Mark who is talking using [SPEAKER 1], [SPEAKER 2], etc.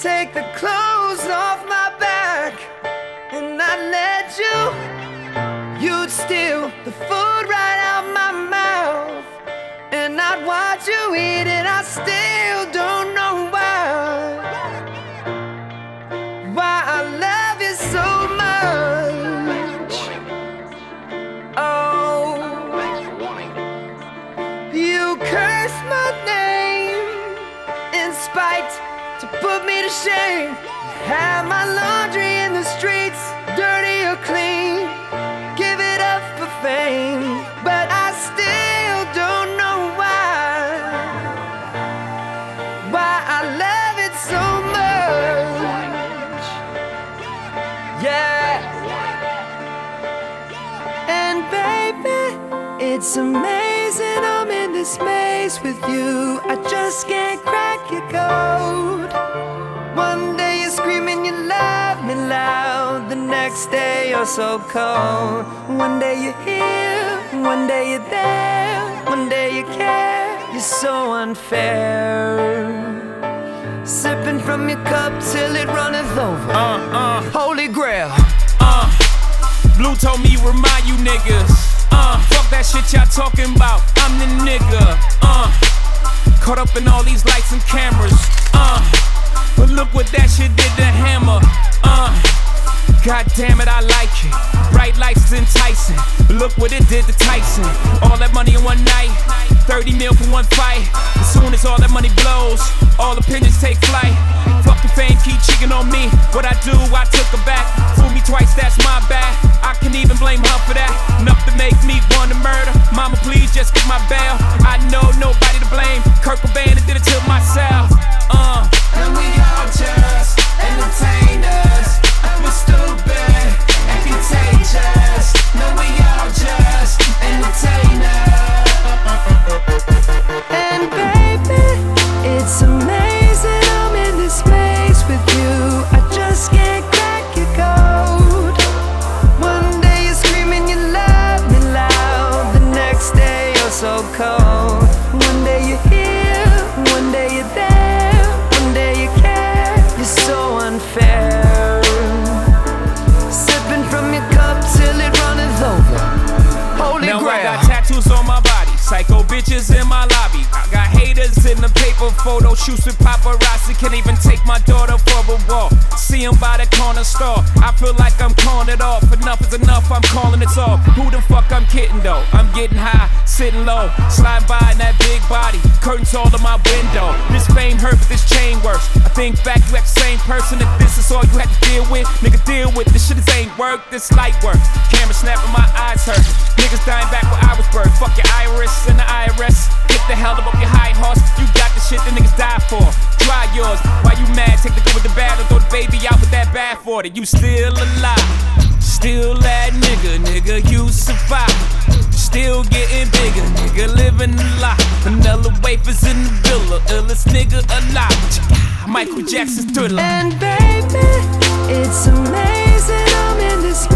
[SPEAKER 1] take the clothes off my back and I'd let you. You'd steal the food to put me to shame. Have my laundry in the streets, dirty or clean. Give it up for fame, but I still don't know why. Why I love it so much. Yeah. And baby, it's amazing I'm in this maze with you. I just your. One day you're screaming you love me loud, the next day you're so cold. One day you're here, one day you're there, one day you care. You're so unfair. Sipping from your cup till it runneth over.
[SPEAKER 2] Uh, uh,
[SPEAKER 1] Holy grail.
[SPEAKER 2] uh. Blue told me remind you niggas. Uh, fuck that shit y'all talking about. I'm the nigga. Caught up in all these lights and cameras. Uh, but look what that shit did to Hammer. Uh, God damn it, I like it. Bright lights is enticing. Look what it did to Tyson. All that money in one night. 30 mil for one fight. As soon as all that money blows, all opinions take flight. Fuck the fame, keep cheating on me. What I do, I took her back. Now I got tattoos on my body, psycho bitches in my lobby. I got haters in the paper photo shoots with paparazzi. Can't even take my daughter for a walk. See 'em by the corner store. I feel like I'm calling it off. Enough is enough, I'm calling it off. Who the fuck I'm kidding though? I'm getting high, sitting low, sliding by in that big body. Curtains all to my window. This fame hurt, but this chain works. Think back, you act the same person. If this is all you had to deal with, nigga, deal with this shit. This ain't work, this light work. Camera snapping, my eyes hurt. Niggas dying back where I was birthed. Fuck your iris and the IRS. Get the hell up off your high horse. You got the shit that niggas die for. Try yours. Why you mad? Take the good with the bad or throw the baby out with that bad for it. You still alive. Still that nigga, nigga, you survive. Still getting bigger, nigga, living a lie. Vanilla wafers in the villa, illest nigga alive. Michael Jackson's thriller.
[SPEAKER 1] And baby, it's amazing I'm in this